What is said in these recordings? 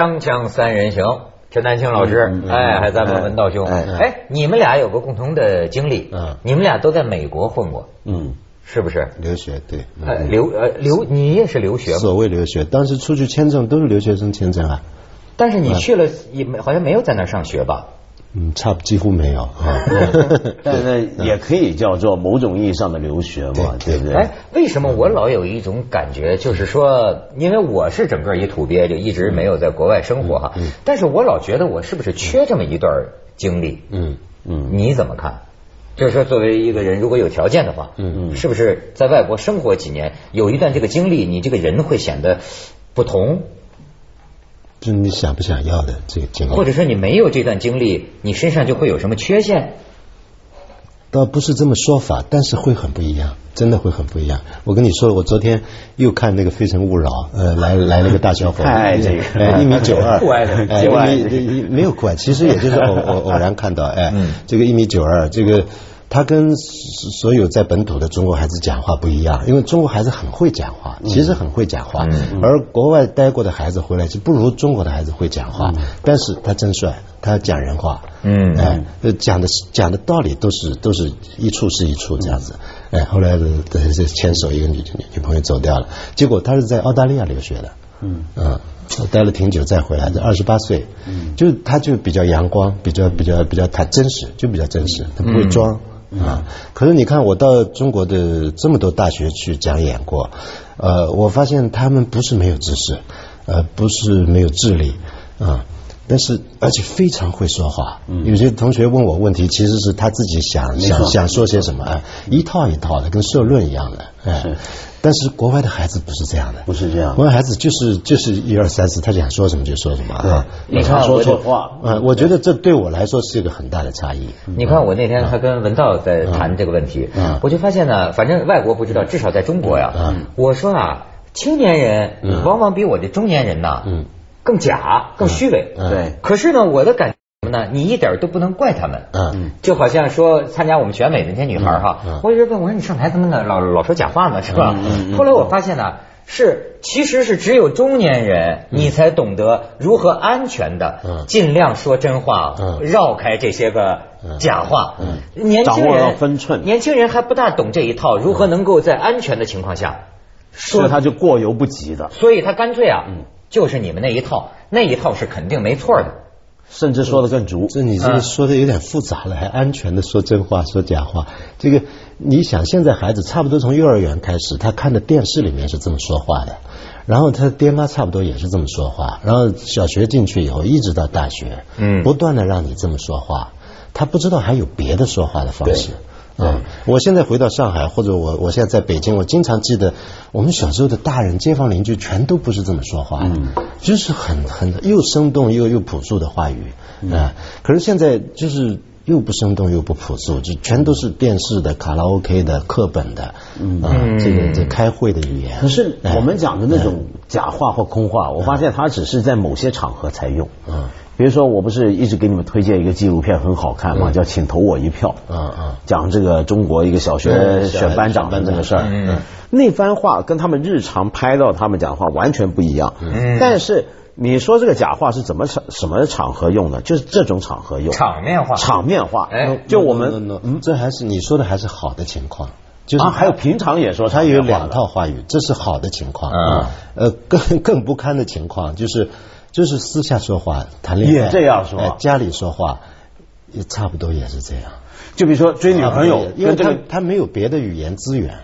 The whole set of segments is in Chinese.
锵锵三人行，陈丹青老师，哎，还咱们文道兄，哎，你们俩有个共同的经历，嗯，你们俩都在美国混过，嗯，是不是？留学对，呃，留呃留，你也是留学吗？所谓留学，当时出去签证都是留学生签证啊。但是你去了也没好像没有在那上学吧？嗯，差几乎没有 啊，但是也可以叫做某种意义上的留学嘛，对不对？哎，为什么我老有一种感觉，就是说，因为我是整个一土鳖，就一直没有在国外生活哈，但是我老觉得我是不是缺这么一段经历？嗯嗯，你怎么看？就是说，作为一个人，如果有条件的话，嗯嗯，是不是在外国生活几年，有一段这个经历，你这个人会显得不同？就是你想不想要的这个经历，或者说你没有这段经历，你身上就会有什么缺陷？倒不是这么说法，但是会很不一样，真的会很不一样。我跟你说，我昨天又看那个《非诚勿扰》，呃，来来了个大小伙，哎，这个一米九二，酷爱的，哎，没有酷爱，其实也就是偶偶偶然看到，哎，这个一米九二，这个。他跟所有在本土的中国孩子讲话不一样，因为中国孩子很会讲话，其实很会讲话，而国外待过的孩子回来就不如中国的孩子会讲话，但是他真帅，他讲人话，嗯，哎，讲的讲的道理都是都是一处是一处这样子，哎，后来是牵手一个女女女朋友走掉了，结果他是在澳大利亚留学的，嗯。嗯，待了挺久再回来，的二十八岁，嗯，就他就比较阳光，比较比较比较他真实，就比较真实，他不会装。啊！可是你看，我到中国的这么多大学去讲演过，呃，我发现他们不是没有知识，呃，不是没有智力啊，但是而且非常会说话。有些同学问我问题，其实是他自己想想想说些什么，一套一套的，跟社论一样的，哎。但是国外的孩子不是这样的，不是这样。国外孩子就是就是一二三四，他想说什么就说什么啊。你看说错话，嗯，我觉得这对我来说是一个很大的差异。你看我那天还跟文道在谈这个问题，我就发现呢，反正外国不知道，至少在中国呀，我说啊，青年人往往比我的中年人呐更假、更虚伪。对。可是呢，我的感。什么呢？你一点都不能怪他们，嗯，就好像说参加我们选美的那些女孩哈，我一直问我说你上台怎么呢？老老说假话呢，是吧？后来我发现呢，是其实是只有中年人你才懂得如何安全的尽量说真话，绕开这些个假话。年轻人分寸，年轻人还不大懂这一套，如何能够在安全的情况下说他就过犹不及的，所以他干脆啊，就是你们那一套，那一套是肯定没错的。甚至说的更足，这你这个说的有点复杂了，还安全的说真话说假话。这个你想，现在孩子差不多从幼儿园开始，他看的电视里面是这么说话的，然后他爹妈差不多也是这么说话，然后小学进去以后，一直到大学，嗯，不断的让你这么说话，他不知道还有别的说话的方式。嗯，我现在回到上海，或者我我现在在北京，我经常记得我们小时候的大人、街坊邻居全都不是这么说话嗯，就是很很又生动又又朴素的话语啊。可是现在就是又不生动又不朴素，就全都是电视的、卡拉 OK 的、课本的啊，这个这开会的语言。可是我们讲的那种假话或空话，我发现它只是在某些场合才用。嗯。比如说，我不是一直给你们推荐一个纪录片很好看吗？叫《请投我一票》。嗯嗯，讲这个中国一个小学选班长的这个事儿。嗯，那番话跟他们日常拍到他们讲话完全不一样。嗯，但是你说这个假话是怎么场什么场合用的？就是这种场合用。场面话。场面话。哎，就我们，嗯，这还是你说的还是好的情况。就是还有平常也说，他有两套话语，这是好的情况。嗯，呃，更更不堪的情况就是。就是私下说话谈恋爱也这样说，家里说话也差不多也是这样。就比如说追女朋友，因为他他没有别的语言资源，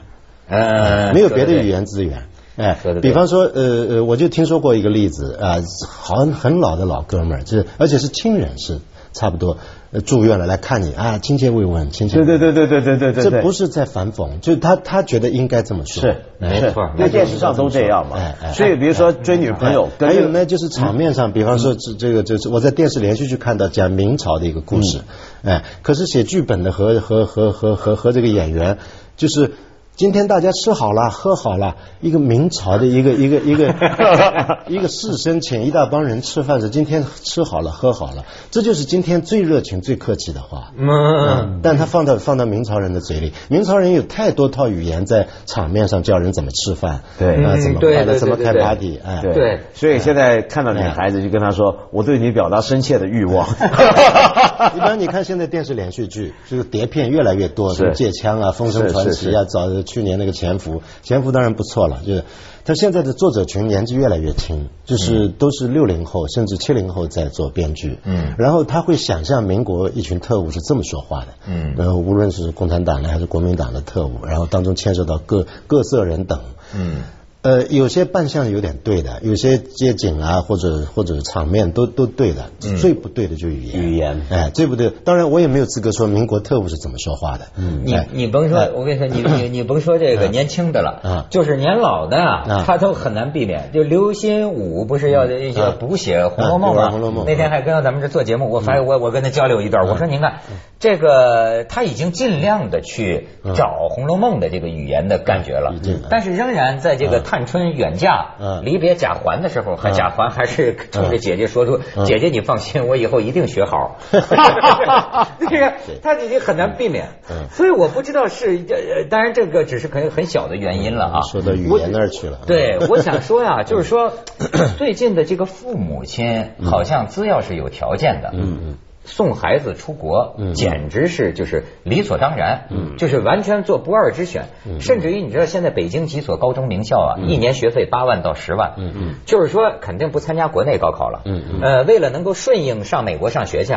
呃，没有别的语言资源。哎，比方说，呃呃，我就听说过一个例子啊，好很老的老哥们儿，就是而且是亲人，是差不多。住院了来看你啊，亲切慰问，亲切。对对对对对对对对，这不是在反讽，就是他他觉得应该这么说。是，没错，在电视上都这样嘛。哎哎所以比如说追女朋友，还有呢，就是场面上，比方说这这个就是我在电视连续剧看到讲明朝的一个故事，哎，可是写剧本的和和和和和和这个演员就是。今天大家吃好了，喝好了，一个明朝的一个一个一个 一个士绅请一大帮人吃饭是今天吃好了喝好了，这就是今天最热情最客气的话。嗯，但他放到放到明朝人的嘴里，明朝人有太多套语言在场面上教人怎么吃饭，对，怎么快乐，怎么开 party，哎，对，所以现在看到女孩子就跟他说，我对你表达深切的欲望。一般你看现在电视连续剧，这个碟片越来越多，什么借枪啊、风声传奇啊，早去年那个潜伏，潜伏当然不错了，就是他现在的作者群年纪越来越轻，就是都是六零后甚至七零后在做编剧，嗯，然后他会想象民国一群特务是这么说话的，嗯，然后无论是共产党的还是国民党的特务，然后当中牵涉到各各色人等，嗯。呃，有些扮相有点对的，有些街景啊，或者或者场面都都对的，最不对的就语言。语言，哎，最不对。当然，我也没有资格说民国特务是怎么说话的。嗯，你你甭说，我跟你说，你你你甭说这个年轻的了，啊就是年老的啊，他都很难避免。就刘心武不是要要补写《红楼梦》吗？红楼梦。那天还跟咱们这做节目，我发现我我跟他交流一段，我说您看，这个他已经尽量的去找《红楼梦》的这个语言的感觉了，但是仍然在这个探春远嫁。嗯，离别贾环的时候，还贾环还是冲着姐姐说出：“姐姐你放心，我以后一定学好。”那个他已经很难避免，所以我不知道是当然这个只是可能很小的原因了啊。说到语言那儿去了。对，我想说呀，就是说 最近的这个父母亲好像只要是有条件的，嗯嗯。送孩子出国，简直是就是理所当然，就是完全做不二之选。甚至于你知道，现在北京几所高中名校啊，一年学费八万到十万，就是说肯定不参加国内高考了。呃，为了能够顺应上美国上学去，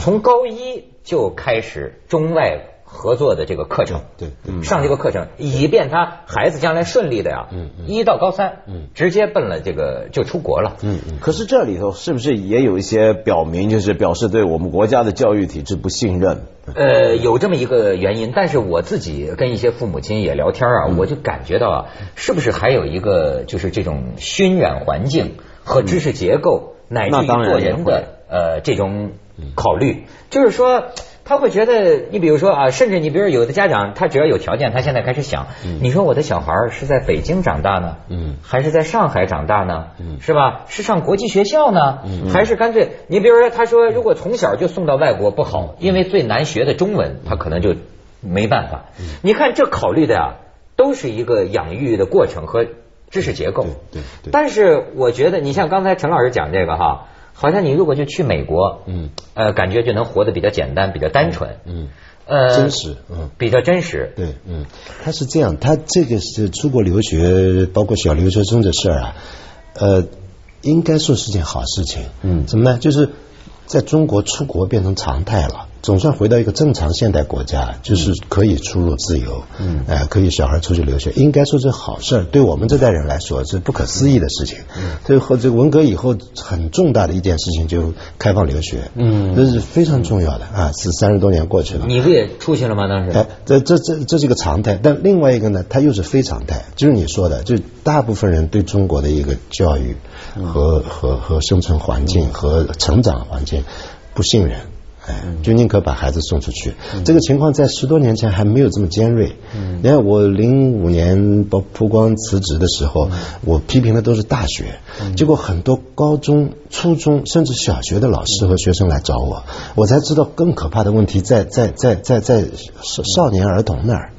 从高一就开始中外。合作的这个课程，对，上这个课程，以便他孩子将来顺利的呀，嗯，一到高三，嗯，直接奔了这个就出国了，嗯嗯。可是这里头是不是也有一些表明，就是表示对我们国家的教育体制不信任？呃，有这么一个原因，但是我自己跟一些父母亲也聊天啊，我就感觉到啊，是不是还有一个就是这种熏染环境和知识结构乃至于做人的呃这种考虑，就是说。他会觉得，你比如说啊，甚至你比如有的家长，他只要有条件，他现在开始想，你说我的小孩是在北京长大呢，嗯，还是在上海长大呢，嗯，是吧？是上国际学校呢，还是干脆你比如说，他说如果从小就送到外国不好，因为最难学的中文，他可能就没办法。你看这考虑的呀，都是一个养育的过程和知识结构。对对。但是我觉得，你像刚才陈老师讲这个哈。好像你如果就去美国，嗯，呃，感觉就能活得比较简单，比较单纯，嗯，呃，真实，嗯，比较真实，对，嗯，他是这样，他这个是出国留学，包括小留学生的事儿啊，呃，应该说是件好事情，嗯，怎么呢？就是在中国出国变成常态了。总算回到一个正常现代国家，就是可以出入自由，嗯，哎，可以小孩出去留学，应该说是好事儿。对我们这代人来说，是不可思议的事情。嗯，这和这个文革以后很重大的一件事情，就开放留学，嗯，这是非常重要的啊。是三十多年过去了，你不也出去了吗？当时，哎，这这这这是一个常态，但另外一个呢，它又是非常态，就是你说的，就大部分人对中国的一个教育和和和生存环境和成长环境不信任。就宁可把孩子送出去，这个情况在十多年前还没有这么尖锐。你看我零五年曝曝光辞职的时候，我批评的都是大学，结果很多高中、初中甚至小学的老师和学生来找我，我才知道更可怕的问题在在在在在少少年儿童那儿。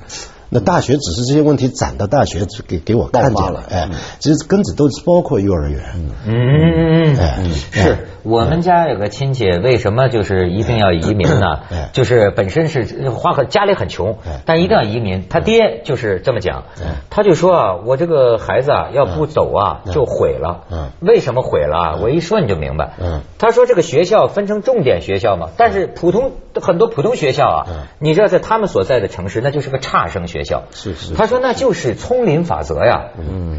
那大学只是这些问题攒到大学给给我看见了，哎，其实根子都是包括幼儿园。嗯，哎，是。我们家有个亲戚，为什么就是一定要移民呢？就是本身是花很家里很穷，但一定要移民。他爹就是这么讲，他就说啊，我这个孩子啊，要不走啊，就毁了。为什么毁了？我一说你就明白。他说这个学校分成重点学校嘛，但是普通很多普通学校啊，你知道在他们所在的城市，那就是个差生学校。是是。他说那就是丛林法则呀，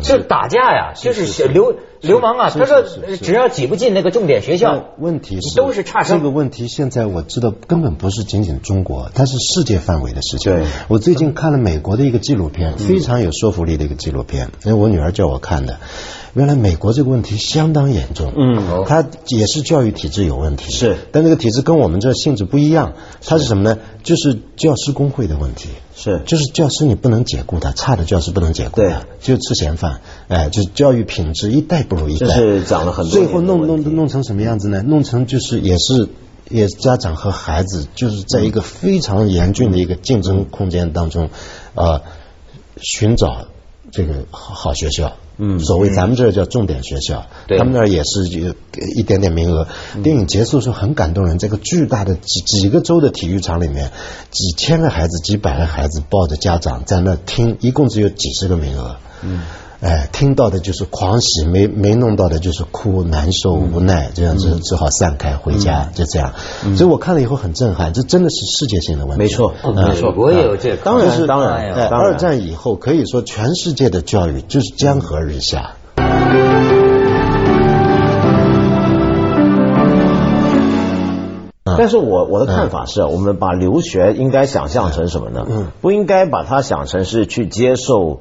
就打架呀，就是流流氓啊。他说只要挤不进那个重点学。校问题是都是差生。这个问题现在我知道根本不是仅仅中国，它是世界范围的事情。对，我最近看了美国的一个纪录片，非常有说服力的一个纪录片，因为我女儿叫我看的。原来美国这个问题相当严重，嗯，它也是教育体制有问题，是，但这个体制跟我们这性质不一样，它是什么呢？就是教师工会的问题，是，就是教师你不能解雇他，差的教师不能解雇他，就吃闲饭，哎，就是教育品质一代不如一代，是讲了很多，最后弄弄弄成什么样子呢？弄成就是也是。也家长和孩子就是在一个非常严峻的一个竞争空间当中，呃，寻找这个好好学校。嗯，所谓咱们这叫重点学校，他们那儿也是有一点点名额。电影结束的时候很感动人，这个巨大的几几个州的体育场里面，几千个孩子、几百个孩子抱着家长在那听，一共只有几十个名额。嗯。哎，听到的就是狂喜，没没弄到的就是哭、难受、无奈，这样子只好散开回家，就这样。所以我看了以后很震撼，这真的是世界性的问题。没错，没错，我也有这，当然是当然。哎，二战以后可以说全世界的教育就是江河日下。但是我我的看法是，我们把留学应该想象成什么呢？嗯，不应该把它想成是去接受。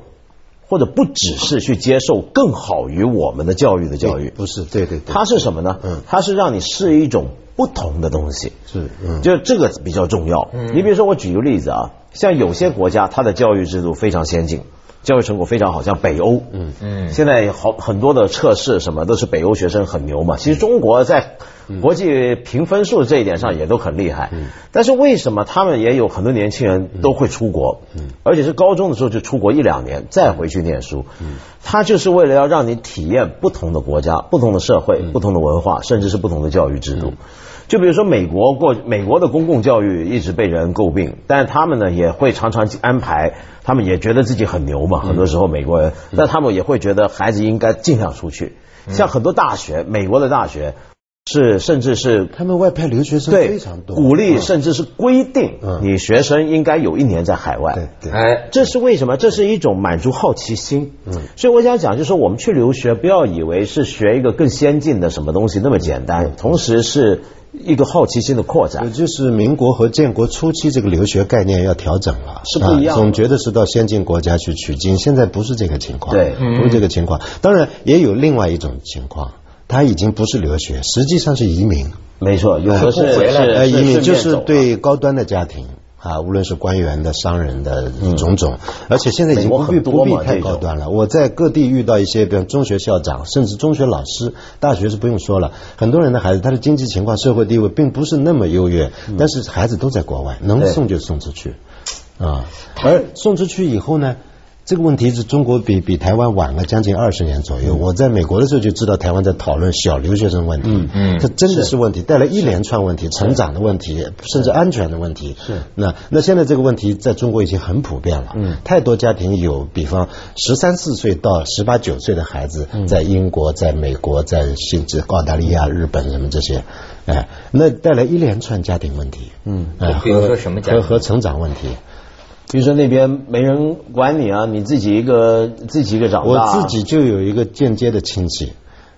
或者不只是去接受更好于我们的教育的教育，不是，对对对，它是什么呢？嗯，它是让你试一种不同的东西，是，嗯，就这个比较重要。嗯，你比如说我举个例子啊，像有些国家它的教育制度非常先进。教育成果非常好，像北欧，嗯。嗯，现在好很多的测试什么都是北欧学生很牛嘛。其实中国在国际评分数这一点上也都很厉害，嗯，但是为什么他们也有很多年轻人都会出国，嗯，而且是高中的时候就出国一两年再回去念书，嗯，他就是为了要让你体验不同的国家、不同的社会、不同的文化，甚至是不同的教育制度。就比如说美国过美国的公共教育一直被人诟病，但是他们呢也会常常安排，他们也觉得自己很牛嘛。很多时候美国人，但他们也会觉得孩子应该尽量出去。像很多大学，美国的大学是甚至是他们外派留学生非常多，鼓励甚至是规定你学生应该有一年在海外。对，哎，这是为什么？这是一种满足好奇心。嗯，所以我想讲，就是说我们去留学，不要以为是学一个更先进的什么东西那么简单，同时是。一个好奇心的扩展，就是民国和建国初期这个留学概念要调整了，是不一样。总觉得是到先进国家去取经，现在不是这个情况，对，不是这个情况。当然也有另外一种情况，他已经不是留学，实际上是移民。没错，有的是呃移民，就是对高端的家庭。啊，无论是官员的、商人的种种，而且现在已经不必不必太高端了。我在各地遇到一些，比如中学校长，甚至中学老师，大学是不用说了。很多人的孩子，他的经济情况、社会地位并不是那么优越，但是孩子都在国外，能送就送出去啊。而送出去以后呢？这个问题是中国比比台湾晚了将近二十年左右。我在美国的时候就知道台湾在讨论小留学生问题，嗯。嗯，这真的是问题，带来一连串问题，成长的问题，甚至安全的问题。是。那那现在这个问题在中国已经很普遍了，嗯，太多家庭有，比方十三四岁到十八九岁的孩子，在英国、在美国、在甚至澳大利亚、日本什么这些，哎，那带来一连串家庭问题，嗯，比如说什么和和成长问题。比如说那边没人管你啊，你自己一个自己一个长大。我自己就有一个间接的亲戚，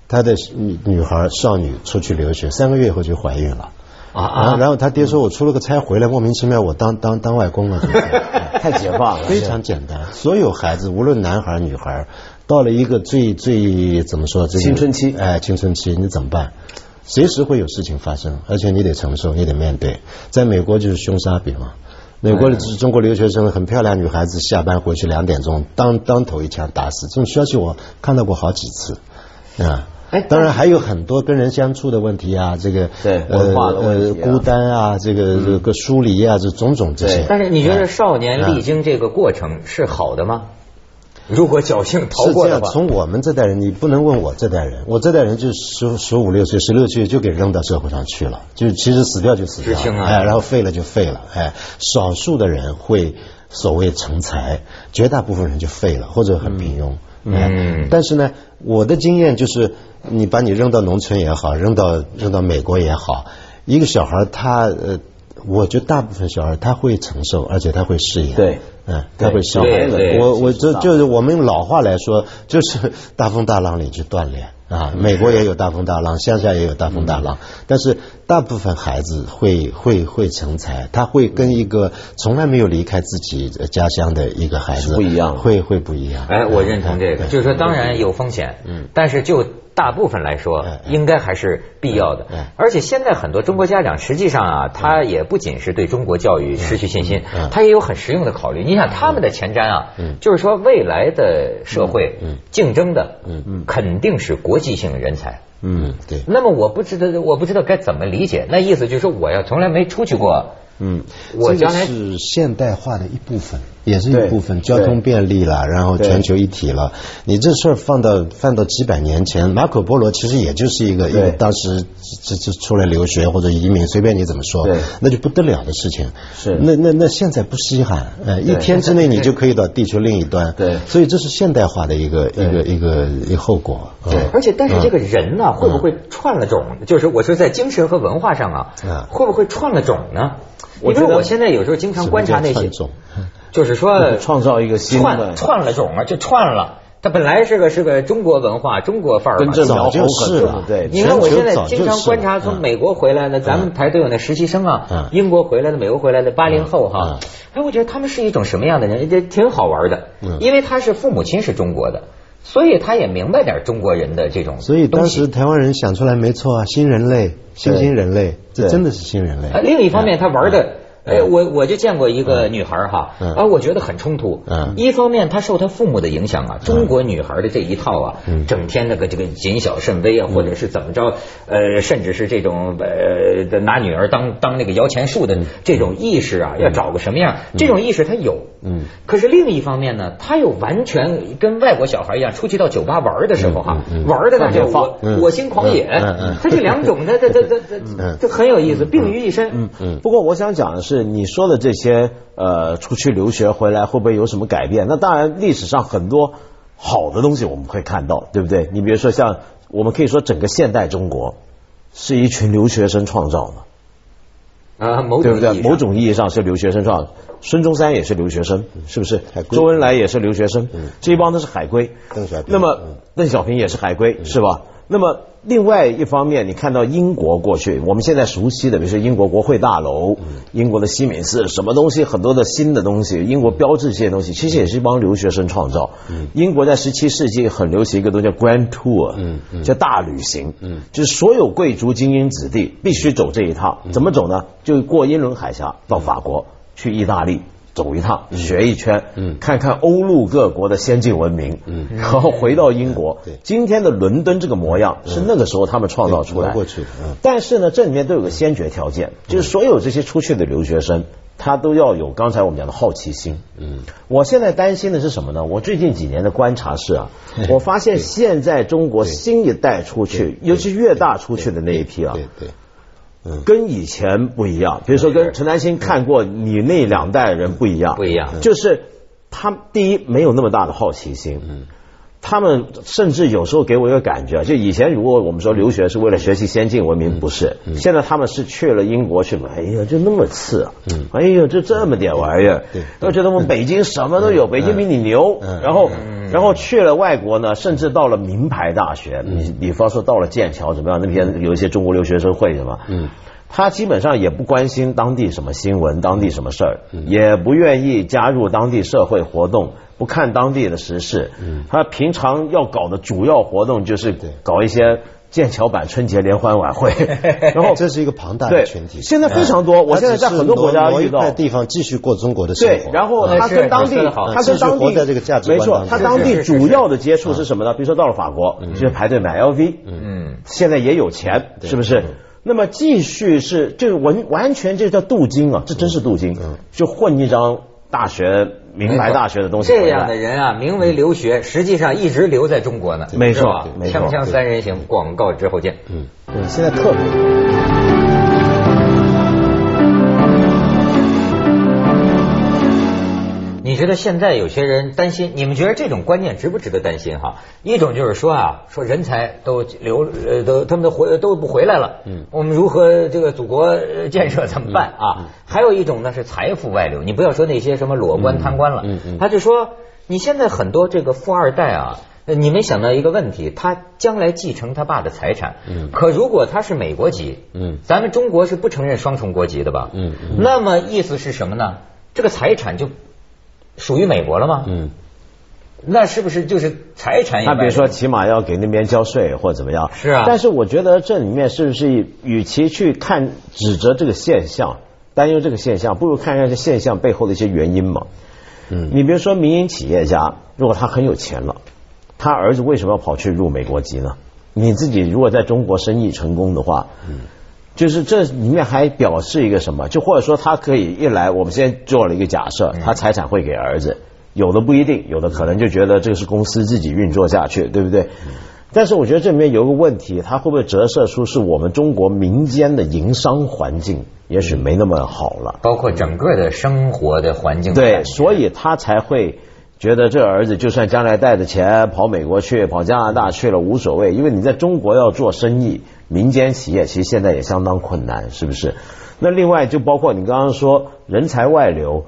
他的女女孩少女出去留学，三个月以后就怀孕了啊啊！然后他爹说我出了个差回来，莫名其妙我当当当外公了，太解放了，非常简单。所有孩子无论男孩女孩，到了一个最最怎么说这个青春期哎青春期你怎么办？随时会有事情发生，而且你得承受，你得面对。在美国就是凶杀比嘛。美国的中国留学生很漂亮女孩子下班回去两点钟当当头一枪打死，这种消息我看到过好几次啊。哎，当然还有很多跟人相处的问题啊，这个对文化呃孤单啊，这个这个疏离啊，这种种这些。但是你觉得少年历经这个过程是好的吗？如果侥幸逃过的话，从我们这代人，你不能问我这代人，我这代人就十十五六岁、十六岁就给扔到社会上去了，就其实死掉就死掉，哎，然后废了就废了，哎，少数的人会所谓成才，绝大部分人就废了或者很平庸，嗯，但是呢，我的经验就是，你把你扔到农村也好，扔到扔到美国也好，一个小孩他呃。我觉得大部分小孩他会承受，而且他会适应。对，嗯，他会笑。对，我我这就是我们用老话来说，就是大风大浪里去锻炼啊。美国也有大风大浪，乡下也有大风大浪，但是大部分孩子会会会成才，他会跟一个从来没有离开自己家乡的一个孩子不一样，会会不一样。哎，我认同这个，就是说当然有风险，嗯，但是就。大部分来说，应该还是必要的。而且现在很多中国家长，实际上啊，他也不仅是对中国教育失去信心，他也有很实用的考虑。你想他们的前瞻啊，就是说未来的社会竞争的，肯定是国际性人才。嗯，对。那么我不知道，我不知道该怎么理解。那意思就是说，我要从来没出去过。嗯，我将来是现代化的一部分，也是一部分。交通便利了，然后全球一体了。你这事儿放到放到几百年前，马可波罗其实也就是一个，一个当时这这出来留学或者移民，随便你怎么说，那就不得了的事情。是，那那那现在不稀罕，呃，一天之内你就可以到地球另一端。对，所以这是现代化的一个一个一个一后果。对，而且但是这个人呢，会不会串了种？就是我说在精神和文化上啊，会不会串了种呢？我觉得我现在有时候经常观察那些，就是说 创造一个新的串了种啊，就串了。它本来是个是个中国文化、中国范儿，跟这早就是了。对，你看我现在经常观察从美国回来的，咱们台都有那实习生啊，英国回来的、美国回来的八零后哈，哎，我觉得他们是一种什么样的人？这挺好玩的，因为他是父母亲是中国的。所以他也明白点中国人的这种，所以当时台湾人想出来没错啊，新人类，新兴人类，这真的是新人类。另一方面，他玩的。哎，我我就见过一个女孩哈，啊，我觉得很冲突。嗯，一方面她受她父母的影响啊，中国女孩的这一套啊，整天那个这个谨小慎微啊，或者是怎么着，呃，甚至是这种呃拿女儿当当那个摇钱树的这种意识啊，要找个什么样？这种意识她有。嗯。可是另一方面呢，她又完全跟外国小孩一样，出去到酒吧玩的时候哈，玩的那叫我我心狂野。嗯嗯。他这两种，他他他他他，这很有意思，并于一身。嗯嗯。不过我想讲的是。是你说的这些呃，出去留学回来会不会有什么改变？那当然，历史上很多好的东西我们会看到，对不对？你比如说像我们可以说整个现代中国是一群留学生创造的啊，对不对？某种意义上是留学生创，孙中山也是留学生，是不是？周恩来也是留学生，这一帮都是海归。那么邓小平也是海归，是吧？那么。另外一方面，你看到英国过去，我们现在熟悉的，比如说英国国会大楼、英国的西敏寺，什么东西，很多的新的东西，英国标志这些东西，其实也是一帮留学生创造。英国在十七世纪很流行一个东西叫 Grand Tour，叫大旅行，就是所有贵族精英子弟必须走这一趟。怎么走呢？就过英伦海峡到法国，去意大利。走一趟，学一圈，嗯，看看欧陆各国的先进文明，嗯，然后回到英国。对，今天的伦敦这个模样是那个时候他们创造出来。过去，嗯。但是呢，这里面都有个先决条件，就是所有这些出去的留学生，他都要有刚才我们讲的好奇心。嗯。我现在担心的是什么呢？我最近几年的观察是啊，我发现现在中国新一代出去，尤其越大出去的那一批啊，对对。跟以前不一样，比如说跟陈丹青看过你那两代人不一样，不一样，就是他第一没有那么大的好奇心，嗯，他们甚至有时候给我一个感觉，就以前如果我们说留学是为了学习先进文明，不是，现在他们是去了英国去嘛，哎呀，就那么次，啊，哎呀，就这么点玩意儿，对，都觉得我们北京什么都有，北京比你牛，然后。然后去了外国呢，甚至到了名牌大学，你比方说到了剑桥怎么样？那边有一些中国留学生会什么？嗯，他基本上也不关心当地什么新闻，当地什么事儿，也不愿意加入当地社会活动，不看当地的时事。嗯，他平常要搞的主要活动就是搞一些。剑桥版春节联欢晚会，然后这是一个庞大的群体，现在非常多。我现在在很多国家遇到。地方继续过中国的生活。对，然后他跟当地，他跟当地这个价值没错，他当地主要的接触是什么呢？比如说到了法国，就排队买 LV，嗯，现在也有钱，是不是？那么继续是，就完完全这叫镀金啊，这真是镀金，就混一张大学。名牌大学的东西，这样的人啊，名为留学，实际上一直留在中国呢。没错，锵锵三人行，广告之后见。嗯，现在特别。你。觉得现在有些人担心，你们觉得这种观念值不值得担心哈？一种就是说啊，说人才都留呃都他们都回都不回来了，嗯，我们如何这个祖国建设怎么办啊？还有一种呢是财富外流，你不要说那些什么裸官贪官了，嗯嗯，他就说你现在很多这个富二代啊。你没想到一个问题，他将来继承他爸的财产，嗯，可如果他是美国籍，嗯，咱们中国是不承认双重国籍的吧，嗯，那么意思是什么呢？这个财产就属于美国了吗？嗯，那是不是就是财产？那比如说，起码要给那边交税或怎么样？是啊。但是我觉得这里面是不是与其去看指责这个现象，担忧这个现象，不如看看这现象背后的一些原因嘛？嗯，你比如说民营企业家，如果他很有钱了。他儿子为什么要跑去入美国籍呢？你自己如果在中国生意成功的话，嗯，就是这里面还表示一个什么？就或者说他可以一来，我们先做了一个假设，他财产会给儿子，有的不一定，有的可能就觉得这个是公司自己运作下去，对不对？但是我觉得这里面有个问题，他会不会折射出是我们中国民间的营商环境也许没那么好了，包括整个的生活的环境，对，所以他才会。觉得这儿子就算将来带着钱跑美国去、跑加拿大去了无所谓，因为你在中国要做生意，民间企业其实现在也相当困难，是不是？那另外就包括你刚刚说人才外流，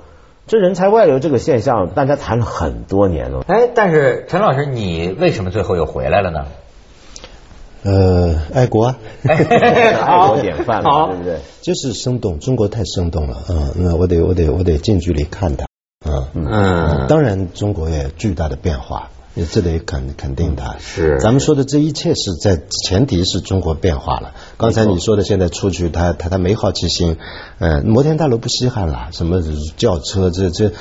这人才外流这个现象，大家谈了很多年了。哎，但是陈老师，你为什么最后又回来了呢？呃，爱国啊，爱国典范，对不对？就是生动，中国太生动了啊！那我得，我得，我得近距离看它。嗯，当然，中国也巨大的变化，这得肯肯定的。是，咱们说的这一切是在前提是中国变化了。刚才你说的，现在出去，他他他没好奇心，嗯，摩天大楼不稀罕了，什么轿车，这这。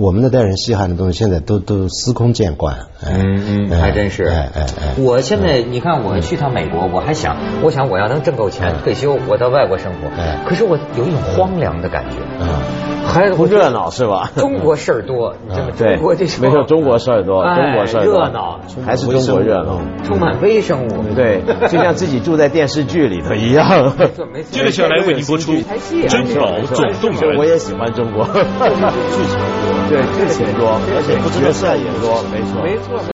我们那代人稀罕的东西，现在都都司空见惯。嗯嗯，还真是。哎哎哎！我现在你看，我去趟美国，我还想，我想我要能挣够钱退休，我到外国生活。哎。可是我有一种荒凉的感觉。嗯。还不热闹是吧？中国事儿多，对，中国这没错，中国事儿多，中国事儿热闹，还是中国热闹，充满微生物。对，就像自己住在电视剧里头一样。接下来为您播出《珍宝总动员》。我也喜欢中国。剧情多。对，剧情多，而且角色也多，没错，没错。